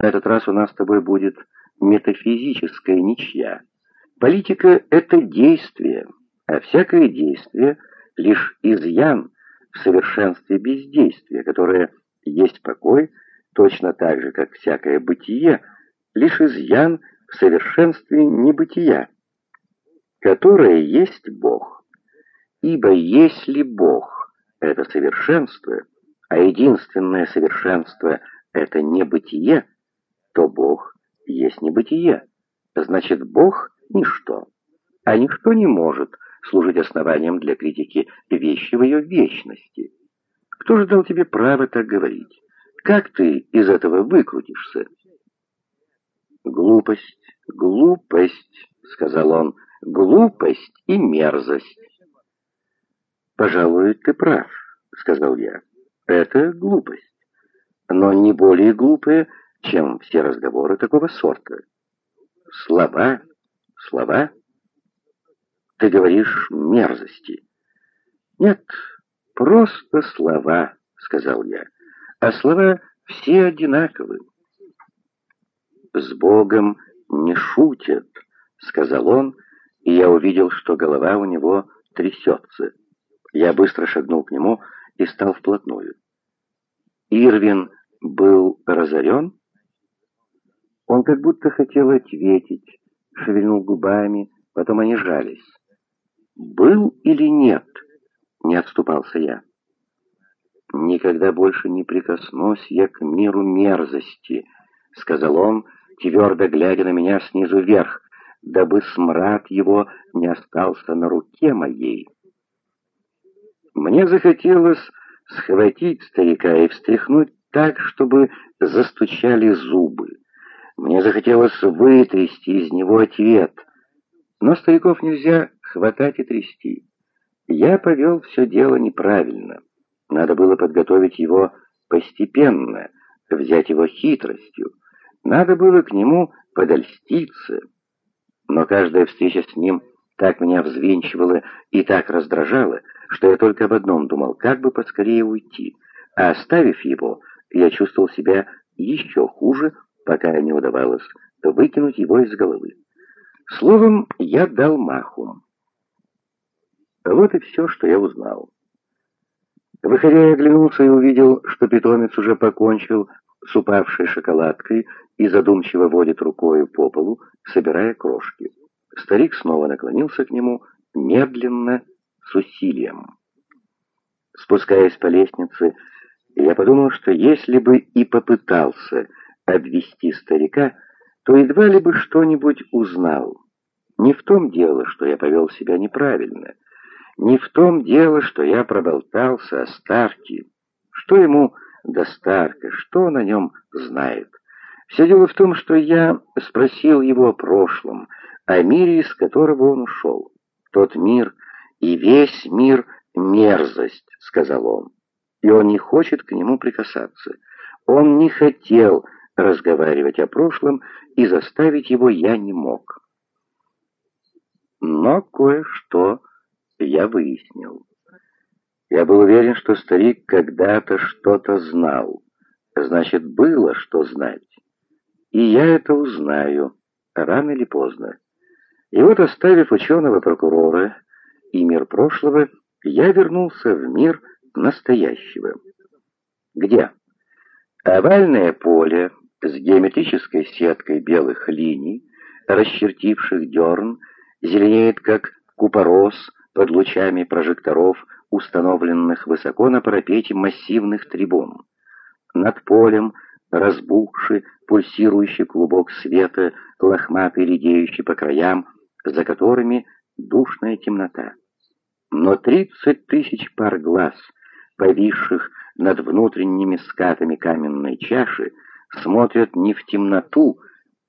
На этот раз у нас с тобой будет метафизическая ничья. Политика — это действие, а всякое действие — лишь изъян в совершенстве бездействия, которое есть покой, точно так же, как всякое бытие, лишь изъян в совершенстве небытия, которое есть Бог. Ибо если Бог — это совершенство, а единственное совершенство — это небытие, то Бог есть небытие. Значит, Бог — ничто. А ничто не может служить основанием для критики вещи в ее вечности. Кто же дал тебе право так говорить? Как ты из этого выкрутишься? «Глупость, глупость», — сказал он, — «глупость и мерзость». «Пожалуй, ты прав», — сказал я. «Это глупость, но не более глупая, чем все разговоры такого сорта. Слова, слова. Ты говоришь мерзости. Нет, просто слова, сказал я. А слова все одинаковы. С Богом не шутят, сказал он, и я увидел, что голова у него трясется. Я быстро шагнул к нему и стал вплотную. Ирвин был разорен? Он как будто хотел ответить, шевельнул губами, потом они жались. «Был или нет?» — не отступался я. «Никогда больше не прикоснусь я к миру мерзости», — сказал он, твердо глядя на меня снизу вверх, дабы смрад его не остался на руке моей. Мне захотелось схватить старика и встряхнуть так, чтобы застучали зубы. Мне захотелось вытрясти из него ответ, но стариков нельзя хватать и трясти. Я повел все дело неправильно. Надо было подготовить его постепенно, взять его хитростью. Надо было к нему подольститься. Но каждая встреча с ним так меня взвинчивала и так раздражала, что я только об одном думал, как бы поскорее уйти. А оставив его, я чувствовал себя еще хуже, пока не удавалось выкинуть его из головы. Словом, я дал маху. Вот и все, что я узнал. Выходя, я оглянулся и увидел, что питомец уже покончил с упавшей шоколадкой и задумчиво водит рукой по полу, собирая крошки. Старик снова наклонился к нему, медленно, с усилием. Спускаясь по лестнице, я подумал, что если бы и попытался обвести старика, то едва ли бы что-нибудь узнал. Не в том дело, что я повел себя неправильно, не в том дело, что я проболтался о Старке. Что ему до Старка, что он о нем знает? Все дело в том, что я спросил его о прошлом, о мире, из которого он ушел. Тот мир и весь мир — мерзость, — сказал он, и он не хочет к нему прикасаться. Он не хотел разговаривать о прошлом, и заставить его я не мог. Но кое-что я выяснил. Я был уверен, что старик когда-то что-то знал. Значит, было что знать. И я это узнаю, рано или поздно. И вот, оставив ученого прокурора и мир прошлого, я вернулся в мир настоящего. Где? Овальное поле с геометрической сеткой белых линий, расчертивших дерн, зеленеет как купорос под лучами прожекторов, установленных высоко на парапете массивных трибун. Над полем разбухший, пульсирующий клубок света, лохматый, редеющий по краям, за которыми душная темнота. Но тридцать тысяч пар глаз, повисших над внутренними скатами каменной чаши, смотрят не в темноту,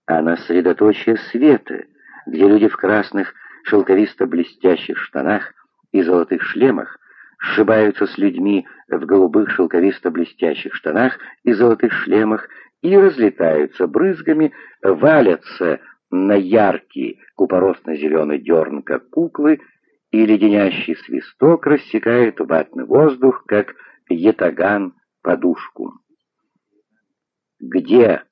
а на средоточие света, где люди в красных шелковисто-блестящих штанах и золотых шлемах сшибаются с людьми в голубых шелковисто-блестящих штанах и золотых шлемах и разлетаются брызгами, валятся на яркий купоросно-зеленый дерн, как куклы, и леденящий свисток рассекает ватный воздух, как ятаган подушку. «Где?»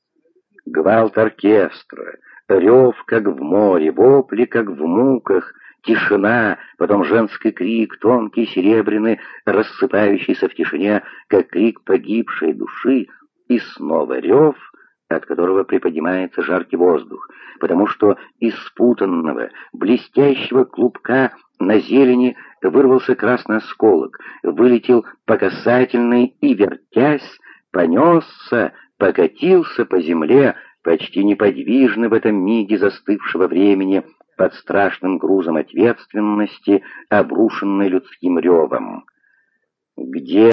Гвалт оркестра, рев, как в море, вопли, как в муках, тишина, потом женский крик, тонкий, серебряный, рассыпающийся в тишине, как крик погибшей души, и снова рев, от которого приподнимается жаркий воздух, потому что из спутанного, блестящего клубка на зелени вырвался красный осколок, вылетел по касательной и, вертясь, понесся, покатился по земле, почти неподвижно в этом миге застывшего времени, под страшным грузом ответственности, обрушенной людским ревом. Где